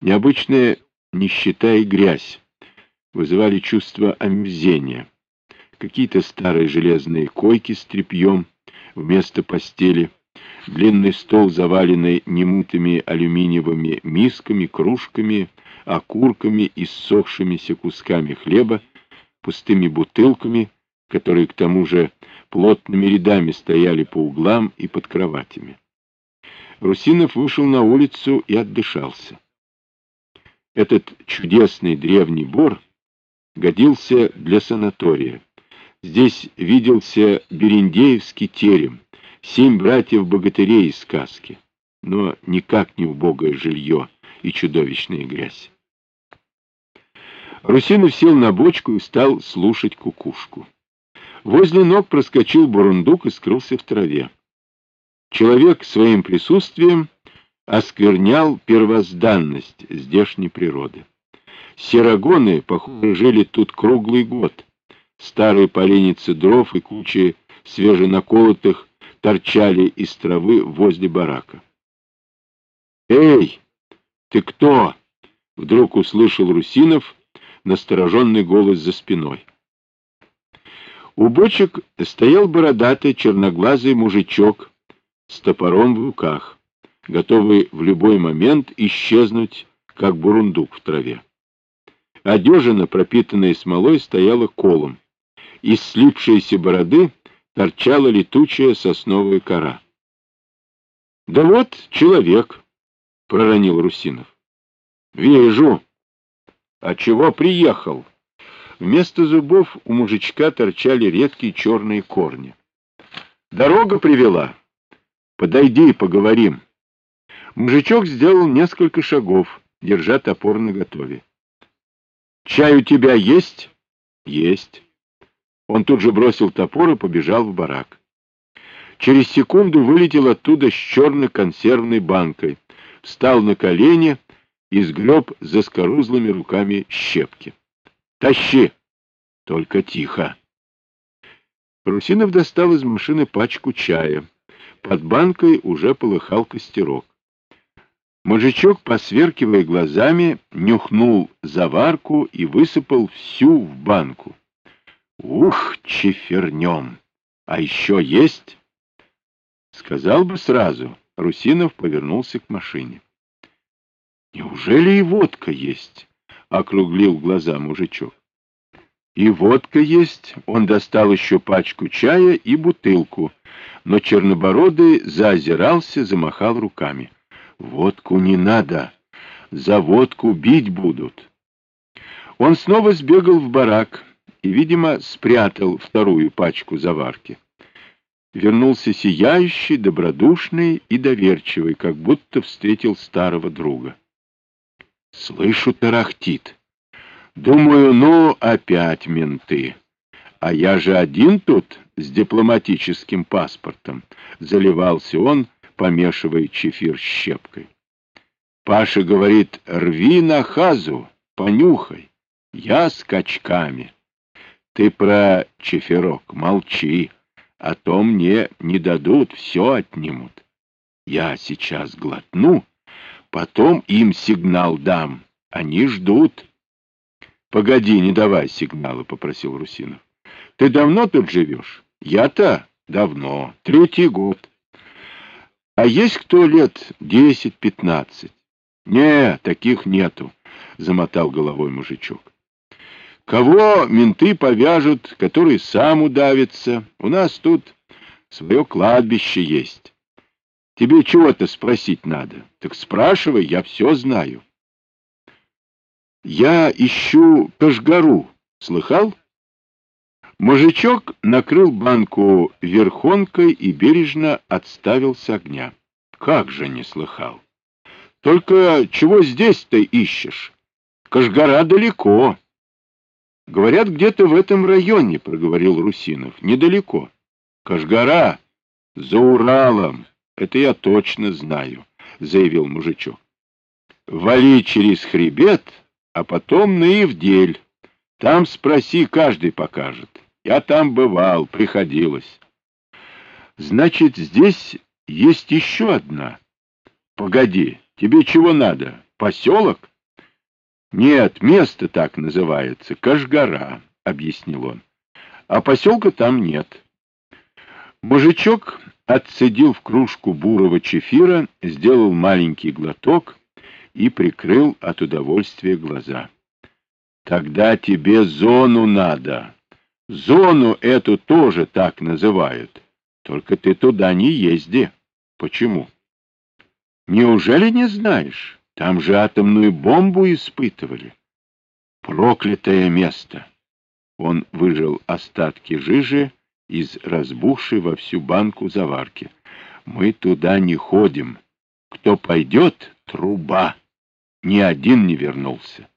Необычная нищета и грязь вызывали чувство омерзения. Какие-то старые железные койки с тряпьем вместо постели, длинный стол, заваленный немытыми алюминиевыми мисками, кружками, окурками и ссохшимися кусками хлеба, пустыми бутылками, которые к тому же плотными рядами стояли по углам и под кроватями. Русинов вышел на улицу и отдышался. Этот чудесный древний бор годился для санатория. Здесь виделся Берендеевский терем, семь братьев-богатырей из сказки, но никак не убогое жилье и чудовищная грязь. Русинов сел на бочку и стал слушать кукушку. Возле ног проскочил бурундук и скрылся в траве. Человек своим присутствием осквернял первозданность здешней природы. Серогоны, похоже, жили тут круглый год. Старые поленницы дров и кучи свеженаколотых торчали из травы возле барака. «Эй, ты кто?» — вдруг услышал Русинов настороженный голос за спиной. У бочек стоял бородатый черноглазый мужичок с топором в руках готовый в любой момент исчезнуть, как бурундук в траве. Одежина, пропитанная смолой, стояла колом. Из слипшейся бороды торчала летучая сосновая кора. — Да вот человек, — проронил Русинов. — Вижу. — А чего приехал? Вместо зубов у мужичка торчали редкие черные корни. — Дорога привела. Подойди, поговорим. — Мужичок сделал несколько шагов, держа топор наготове. «Чай у тебя есть?» «Есть». Он тут же бросил топор и побежал в барак. Через секунду вылетел оттуда с черной консервной банкой, встал на колени и сгреб за скорузлыми руками щепки. «Тащи!» «Только тихо!» Русинов достал из машины пачку чая. Под банкой уже полыхал костерок. Мужичок, посверкивая глазами, нюхнул заварку и высыпал всю в банку. Ух, чефернем! А еще есть? Сказал бы сразу. Русинов повернулся к машине. Неужели и водка есть? Округлил глаза мужичок. И водка есть. Он достал еще пачку чая и бутылку, но чернобородый заозирался, замахал руками. Водку не надо, за водку бить будут. Он снова сбегал в барак и, видимо, спрятал вторую пачку заварки. Вернулся сияющий, добродушный и доверчивый, как будто встретил старого друга. Слышу, тарахтит. Думаю, ну, опять менты. А я же один тут с дипломатическим паспортом. Заливался он, помешивая чефир щепкой. Паша говорит, рви на хазу, понюхай. Я с качками. Ты про чефирок молчи, а то мне не дадут, все отнимут. Я сейчас глотну, потом им сигнал дам. Они ждут. — Погоди, не давай сигнала, — попросил Русинов. — Ты давно тут живешь? — Я-то давно, третий год. А есть кто лет десять-пятнадцать? Не, таких нету, замотал головой мужичок. Кого менты повяжут, который сам удавится? У нас тут свое кладбище есть. Тебе чего-то спросить надо. Так спрашивай, я все знаю. Я ищу Кашгару. Слыхал? Мужичок накрыл банку верхонкой и бережно отставил с огня. Как же не слыхал? Только чего здесь-то ищешь? Кашгара далеко. Говорят, где-то в этом районе, проговорил Русинов. Недалеко. Кашгара за Уралом. Это я точно знаю, заявил мужичок. Вали через хребет, а потом на Ивдель. Там спроси, каждый покажет. Я там бывал, приходилось. Значит, здесь есть еще одна. Погоди, тебе чего надо? Поселок? Нет, место так называется, Кашгара, объяснил он. А поселка там нет. Мужичок отцедил в кружку бурого чефира, сделал маленький глоток и прикрыл от удовольствия глаза. Тогда тебе зону надо. Зону эту тоже так называют. Только ты туда не езди. Почему? Неужели не знаешь? Там же атомную бомбу испытывали. Проклятое место! Он выжил остатки жижи из разбухшей во всю банку заварки. Мы туда не ходим. Кто пойдет — труба. Ни один не вернулся.